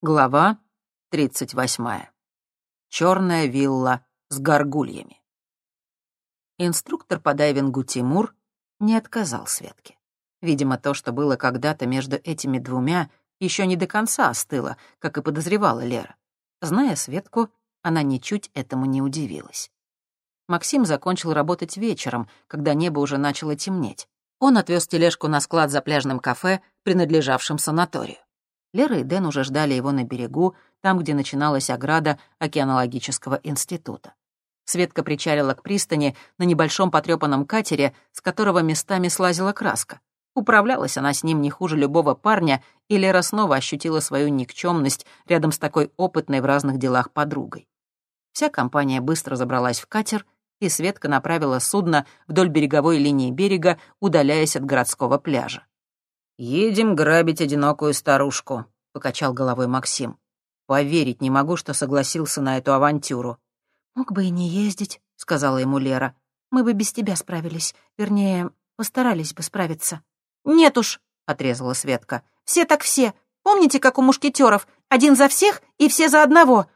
Глава 38. Черная вилла с горгульями. Инструктор по дайвингу Тимур не отказал Светке. Видимо, то, что было когда-то между этими двумя, еще не до конца остыло, как и подозревала Лера. Зная Светку, она ничуть этому не удивилась. Максим закончил работать вечером, когда небо уже начало темнеть. Он отвез тележку на склад за пляжным кафе, принадлежавшим санаторию. Лера и Дэн уже ждали его на берегу, там, где начиналась ограда океанологического института. Светка причалила к пристани на небольшом потрёпанном катере, с которого местами слазила краска. Управлялась она с ним не хуже любого парня, и Лера снова ощутила свою никчемность рядом с такой опытной в разных делах подругой. Вся компания быстро забралась в катер, и Светка направила судно вдоль береговой линии берега, удаляясь от городского пляжа. «Едем грабить одинокую старушку», — покачал головой Максим. «Поверить не могу, что согласился на эту авантюру». «Мог бы и не ездить», — сказала ему Лера. «Мы бы без тебя справились. Вернее, постарались бы справиться». «Нет уж», — отрезала Светка. «Все так все. Помните, как у мушкетеров? Один за всех и все за одного».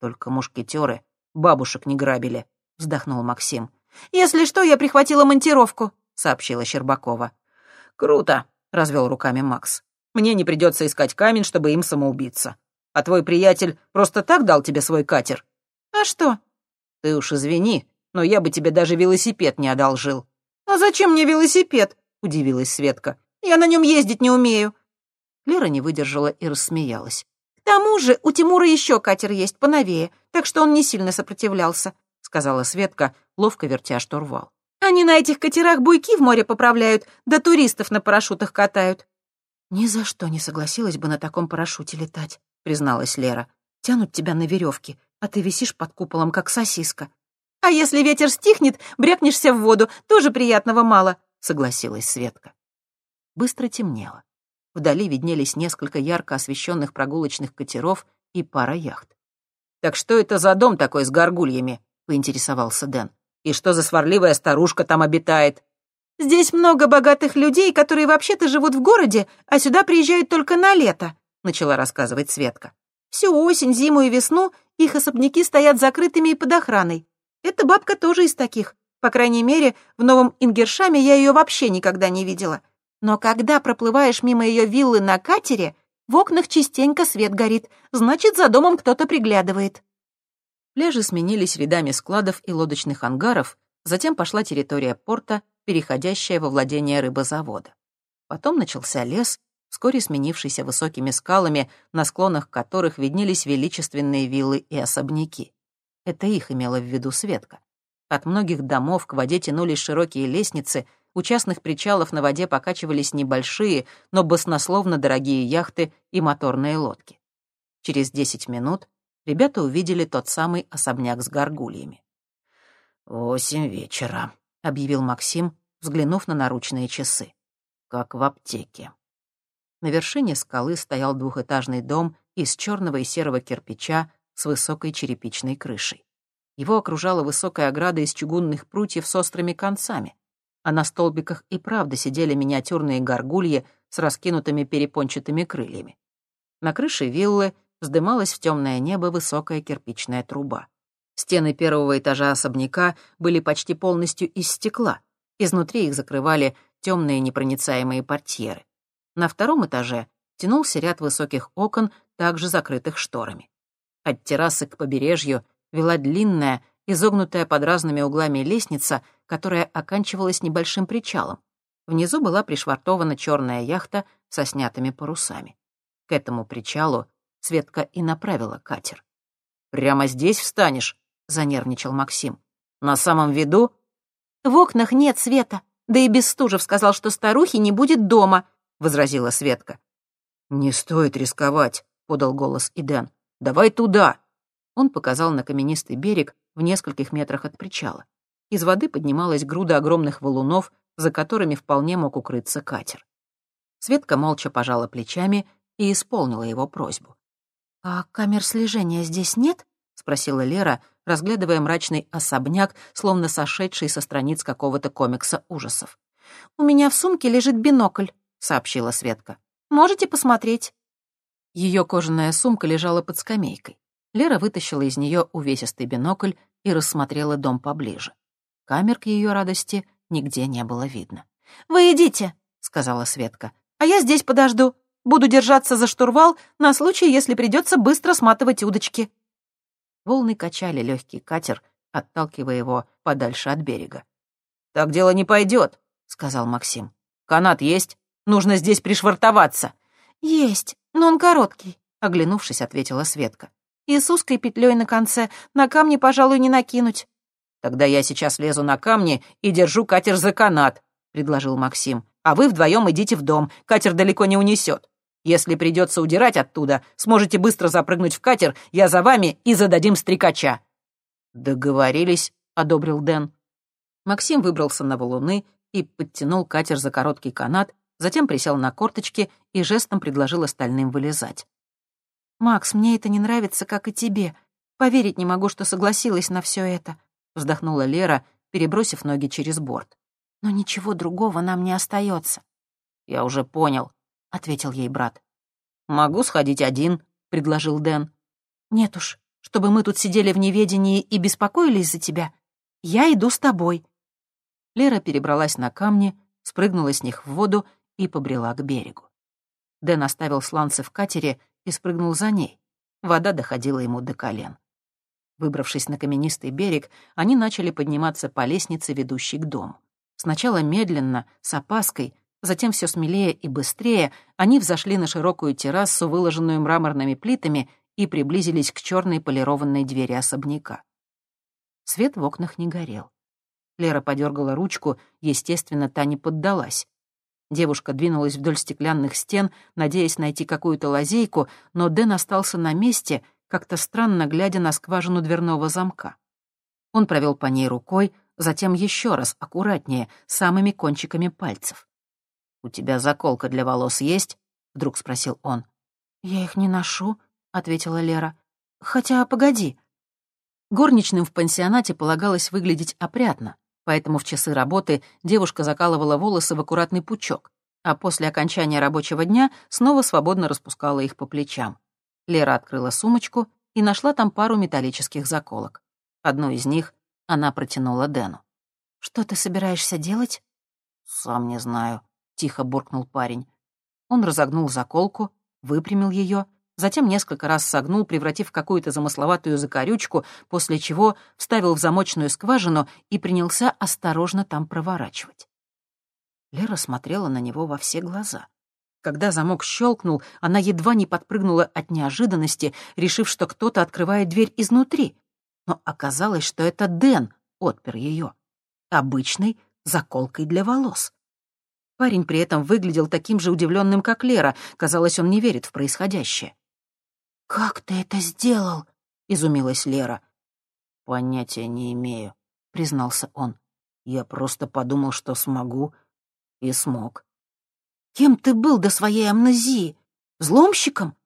«Только мушкетеры бабушек не грабили», — вздохнул Максим. «Если что, я прихватила монтировку», — сообщила Щербакова. «Круто», развел руками Макс. «Мне не придется искать камень, чтобы им самоубиться. А твой приятель просто так дал тебе свой катер?» «А что?» «Ты уж извини, но я бы тебе даже велосипед не одолжил». «А зачем мне велосипед?» — удивилась Светка. «Я на нем ездить не умею». Лера не выдержала и рассмеялась. «К тому же у Тимура еще катер есть поновее, так что он не сильно сопротивлялся», — сказала Светка, ловко вертя штурвал. Они на этих катерах буйки в море поправляют, да туристов на парашютах катают». «Ни за что не согласилась бы на таком парашюте летать», — призналась Лера. «Тянут тебя на веревке, а ты висишь под куполом, как сосиска». «А если ветер стихнет, брякнешься в воду, тоже приятного мало», — согласилась Светка. Быстро темнело. Вдали виднелись несколько ярко освещенных прогулочных катеров и пара яхт. «Так что это за дом такой с горгульями?» — поинтересовался Дэн. И что за сварливая старушка там обитает? Здесь много богатых людей, которые вообще-то живут в городе, а сюда приезжают только на лето, начала рассказывать Светка. Всю осень, зиму и весну их особняки стоят закрытыми и под охраной. Эта бабка тоже из таких. По крайней мере, в Новом Ингершаме я ее вообще никогда не видела. Но когда проплываешь мимо ее виллы на катере, в окнах частенько свет горит, значит, за домом кто-то приглядывает. Пляжи сменились рядами складов и лодочных ангаров, затем пошла территория порта, переходящая во владение рыбозавода. Потом начался лес, вскоре сменившийся высокими скалами, на склонах которых виднелись величественные виллы и особняки. Это их имела в виду Светка. От многих домов к воде тянулись широкие лестницы, у частных причалов на воде покачивались небольшие, но баснословно дорогие яхты и моторные лодки. Через десять минут ребята увидели тот самый особняк с горгульями. «Восемь вечера», — объявил Максим, взглянув на наручные часы. «Как в аптеке». На вершине скалы стоял двухэтажный дом из черного и серого кирпича с высокой черепичной крышей. Его окружала высокая ограда из чугунных прутьев с острыми концами, а на столбиках и правда сидели миниатюрные горгульи с раскинутыми перепончатыми крыльями. На крыше виллы — вздымалась в темное небо высокая кирпичная труба. Стены первого этажа особняка были почти полностью из стекла. Изнутри их закрывали темные непроницаемые портьеры. На втором этаже тянулся ряд высоких окон, также закрытых шторами. От террасы к побережью вела длинная, изогнутая под разными углами лестница, которая оканчивалась небольшим причалом. Внизу была пришвартована черная яхта со снятыми парусами. К этому причалу Светка и направила катер. «Прямо здесь встанешь?» — занервничал Максим. «На самом виду?» «В окнах нет света. Да и Бестужев сказал, что старухи не будет дома», — возразила Светка. «Не стоит рисковать», — подал голос Иден. «Давай туда!» Он показал на каменистый берег в нескольких метрах от причала. Из воды поднималась груда огромных валунов, за которыми вполне мог укрыться катер. Светка молча пожала плечами и исполнила его просьбу. «А камер слежения здесь нет?» — спросила Лера, разглядывая мрачный особняк, словно сошедший со страниц какого-то комикса ужасов. «У меня в сумке лежит бинокль», — сообщила Светка. «Можете посмотреть». Ее кожаная сумка лежала под скамейкой. Лера вытащила из нее увесистый бинокль и рассмотрела дом поближе. Камер к ее радости нигде не было видно. «Вы идите», — сказала Светка, — «а я здесь подожду. Буду держаться за штурвал на случай, если придется быстро сматывать удочки». Волны качали легкий катер, отталкивая его подальше от берега. «Так дело не пойдет», — сказал Максим. «Канат есть? Нужно здесь пришвартоваться». «Есть, но он короткий», — оглянувшись, ответила Светка. «И с узкой петлей на конце. На камни, пожалуй, не накинуть». «Тогда я сейчас лезу на камни и держу катер за канат», — предложил Максим. «А вы вдвоем идите в дом, катер далеко не унесет. Если придется удирать оттуда, сможете быстро запрыгнуть в катер, я за вами и зададим стрекача». «Договорились», — одобрил Дэн. Максим выбрался на валуны и подтянул катер за короткий канат, затем присел на корточки и жестом предложил остальным вылезать. «Макс, мне это не нравится, как и тебе. Поверить не могу, что согласилась на все это», — вздохнула Лера, перебросив ноги через борт. «Но ничего другого нам не остается. «Я уже понял», — ответил ей брат. «Могу сходить один», — предложил Дэн. «Нет уж, чтобы мы тут сидели в неведении и беспокоились за тебя. Я иду с тобой». Лера перебралась на камни, спрыгнула с них в воду и побрела к берегу. Дэн оставил сланцы в катере и спрыгнул за ней. Вода доходила ему до колен. Выбравшись на каменистый берег, они начали подниматься по лестнице, ведущей к дому. Сначала медленно, с опаской, затем все смелее и быстрее они взошли на широкую террасу, выложенную мраморными плитами, и приблизились к черной полированной двери особняка. Свет в окнах не горел. Лера подергала ручку, естественно, та не поддалась. Девушка двинулась вдоль стеклянных стен, надеясь найти какую-то лазейку, но Дэн остался на месте, как-то странно глядя на скважину дверного замка. Он провел по ней рукой, затем еще раз, аккуратнее, самыми кончиками пальцев. «У тебя заколка для волос есть?» — вдруг спросил он. «Я их не ношу», — ответила Лера. «Хотя, погоди». Горничным в пансионате полагалось выглядеть опрятно, поэтому в часы работы девушка закалывала волосы в аккуратный пучок, а после окончания рабочего дня снова свободно распускала их по плечам. Лера открыла сумочку и нашла там пару металлических заколок. Одну из них она протянула Дэну. «Что ты собираешься делать?» «Сам не знаю», — тихо буркнул парень. Он разогнул заколку, выпрямил ее затем несколько раз согнул, превратив какую-то замысловатую закорючку, после чего вставил в замочную скважину и принялся осторожно там проворачивать. Лера смотрела на него во все глаза. Когда замок щелкнул, она едва не подпрыгнула от неожиданности, решив, что кто-то открывает дверь изнутри. Но оказалось, что это Дэн отпер ее. Обычной заколкой для волос. Парень при этом выглядел таким же удивленным, как Лера. Казалось, он не верит в происходящее. «Как ты это сделал?» — изумилась Лера. «Понятия не имею», — признался он. «Я просто подумал, что смогу, и смог». «Кем ты был до своей амнезии? Взломщиком?»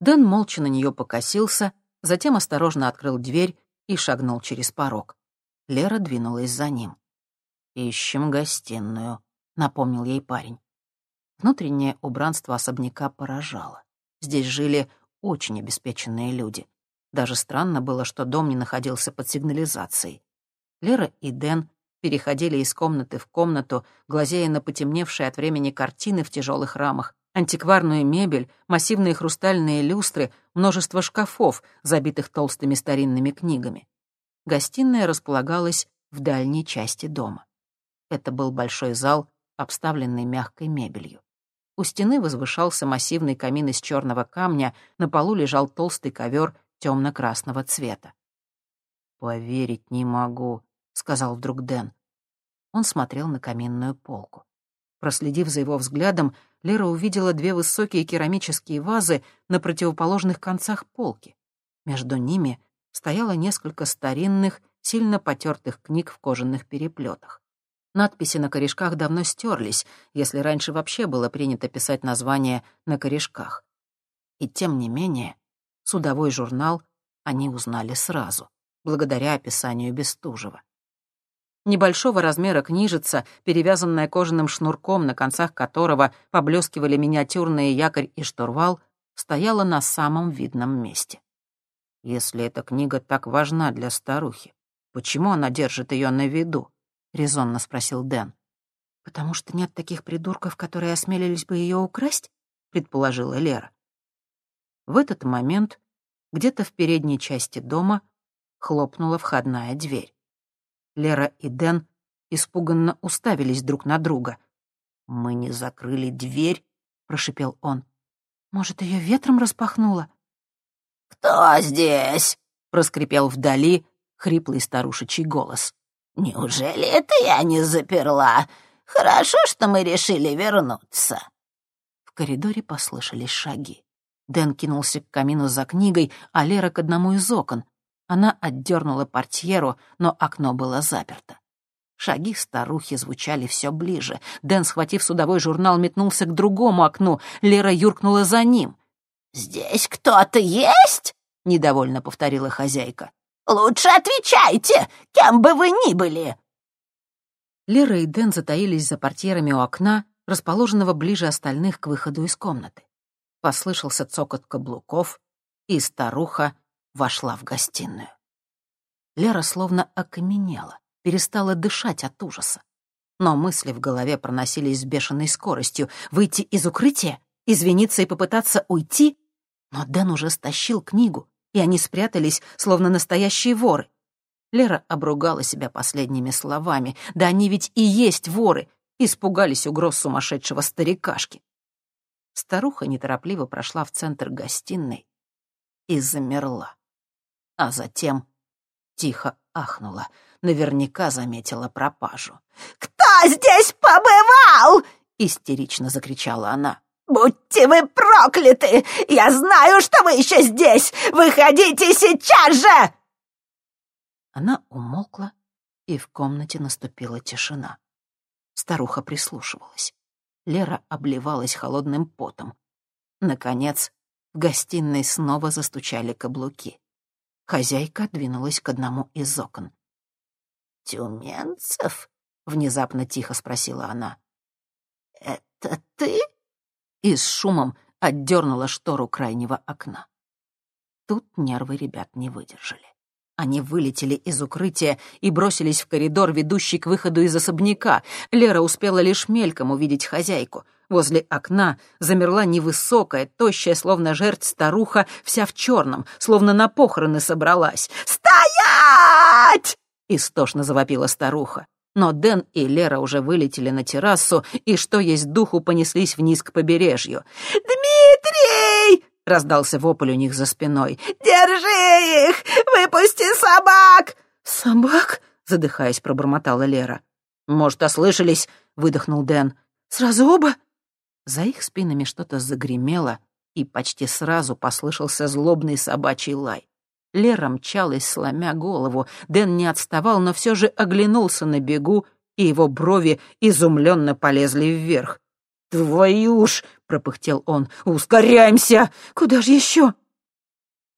Дэн молча на нее покосился, затем осторожно открыл дверь и шагнул через порог. Лера двинулась за ним. «Ищем гостиную», — напомнил ей парень. Внутреннее убранство особняка поражало. Здесь жили очень обеспеченные люди. Даже странно было, что дом не находился под сигнализацией. Лера и Дэн переходили из комнаты в комнату, глазея на потемневшие от времени картины в тяжелых рамах, антикварную мебель, массивные хрустальные люстры, множество шкафов, забитых толстыми старинными книгами. Гостиная располагалась в дальней части дома. Это был большой зал, обставленный мягкой мебелью. У стены возвышался массивный камин из черного камня, на полу лежал толстый ковер темно-красного цвета. «Поверить не могу», — сказал вдруг Дэн. Он смотрел на каминную полку. Проследив за его взглядом, Лера увидела две высокие керамические вазы на противоположных концах полки. Между ними стояло несколько старинных, сильно потертых книг в кожаных переплетах. Надписи на корешках давно стерлись, если раньше вообще было принято писать названия на корешках. И тем не менее, судовой журнал они узнали сразу, благодаря описанию Бестужева. Небольшого размера книжица, перевязанная кожаным шнурком, на концах которого поблескивали миниатюрные якорь и штурвал, стояла на самом видном месте. Если эта книга так важна для старухи, почему она держит ее на виду? Резонно спросил Дэн. Потому что нет таких придурков, которые осмелились бы ее украсть, предположила Лера. В этот момент где-то в передней части дома хлопнула входная дверь. Лера и Дэн испуганно уставились друг на друга. «Мы не закрыли дверь», — прошипел он. «Может, ее ветром распахнуло?» «Кто здесь?» — проскрипел вдали хриплый старушечий голос. «Неужели это я не заперла? Хорошо, что мы решили вернуться». В коридоре послышались шаги. Дэн кинулся к камину за книгой, а Лера к одному из окон. Она отдернула портьеру, но окно было заперто. Шаги старухи звучали все ближе. Дэн, схватив судовой журнал, метнулся к другому окну. Лера юркнула за ним. «Здесь кто-то есть?» — недовольно повторила хозяйка. «Лучше отвечайте, кем бы вы ни были!» Лера и Дэн затаились за портьерами у окна, расположенного ближе остальных к выходу из комнаты. Послышался цокот каблуков, и старуха вошла в гостиную. Лера словно окаменела перестала дышать от ужаса. Но мысли в голове проносились с бешеной скоростью. Выйти из укрытия, извиниться и попытаться уйти? Но Дэн уже стащил книгу, и они спрятались, словно настоящие воры. Лера обругала себя последними словами. Да они ведь и есть воры. Испугались угроз сумасшедшего старикашки. Старуха неторопливо прошла в центр гостиной и замерла. А затем тихо ахнула наверняка заметила пропажу. «Кто здесь побывал?» — истерично закричала она. «Будьте вы прокляты! Я знаю, что вы еще здесь! Выходите сейчас же!» Она умолкла, и в комнате наступила тишина. Старуха прислушивалась. Лера обливалась холодным потом. Наконец, в гостиной снова застучали каблуки. Хозяйка двинулась к одному из окон. «Тюменцев?» — внезапно тихо спросила она. «Это ты?» И с шумом отдернула штору крайнего окна. Тут нервы ребят не выдержали. Они вылетели из укрытия и бросились в коридор, ведущий к выходу из особняка. Лера успела лишь мельком увидеть хозяйку. Возле окна замерла невысокая, тощая, словно жертв старуха, вся в черном, словно на похороны собралась. «Стоять!» — истошно завопила старуха. Но Дэн и Лера уже вылетели на террасу и, что есть духу, понеслись вниз к побережью. «Дмитрий!» — раздался вопль у них за спиной. «Держи их! Выпусти собак!» «Собак?» — задыхаясь, пробормотала Лера. «Может, ослышались?» — выдохнул Дэн. «Сразу оба?» За их спинами что-то загремело, и почти сразу послышался злобный собачий лай. Лера мчалась, сломя голову. Дэн не отставал, но все же оглянулся на бегу, и его брови изумленно полезли вверх. «Твою ж!» — пропыхтел он. «Ускоряемся! Куда же еще?»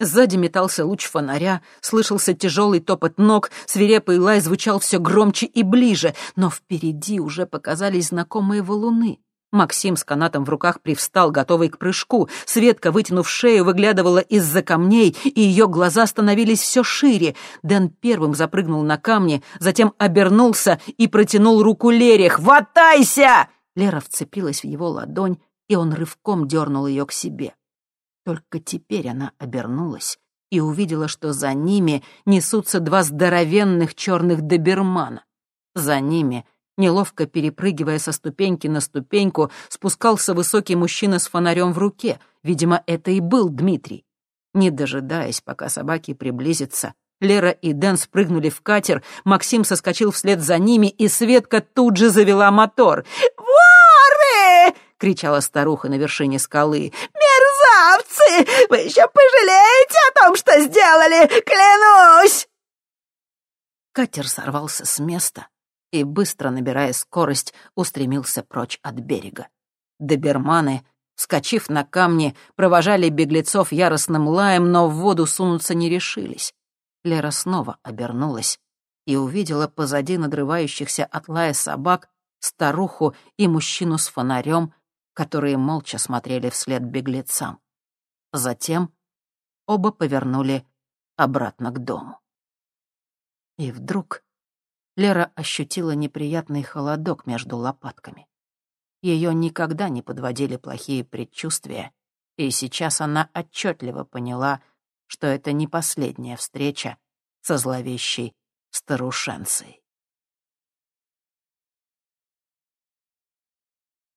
Сзади метался луч фонаря, слышался тяжелый топот ног, свирепый лай звучал все громче и ближе, но впереди уже показались знакомые валуны. Максим с канатом в руках привстал, готовый к прыжку. Светка, вытянув шею, выглядывала из-за камней, и ее глаза становились все шире. Дэн первым запрыгнул на камни, затем обернулся и протянул руку Лере. «Хватайся!» Лера вцепилась в его ладонь, и он рывком дернул ее к себе. Только теперь она обернулась и увидела, что за ними несутся два здоровенных черных добермана. За ними — Неловко перепрыгивая со ступеньки на ступеньку, спускался высокий мужчина с фонарем в руке. Видимо, это и был Дмитрий. Не дожидаясь, пока собаки приблизятся, Лера и Дэн спрыгнули в катер, Максим соскочил вслед за ними, и Светка тут же завела мотор. «Воры!» — кричала старуха на вершине скалы. «Мерзавцы! Вы еще пожалеете о том, что сделали, клянусь!» Катер сорвался с места, и, быстро набирая скорость, устремился прочь от берега. Доберманы, вскочив на камни, провожали беглецов яростным лаем, но в воду сунуться не решились. Лера снова обернулась и увидела позади надрывающихся от лая собак старуху и мужчину с фонарем, которые молча смотрели вслед беглецам. Затем оба повернули обратно к дому. И вдруг Лера ощутила неприятный холодок между лопатками. Ее никогда не подводили плохие предчувствия, и сейчас она отчетливо поняла, что это не последняя встреча со зловещей старушенцей.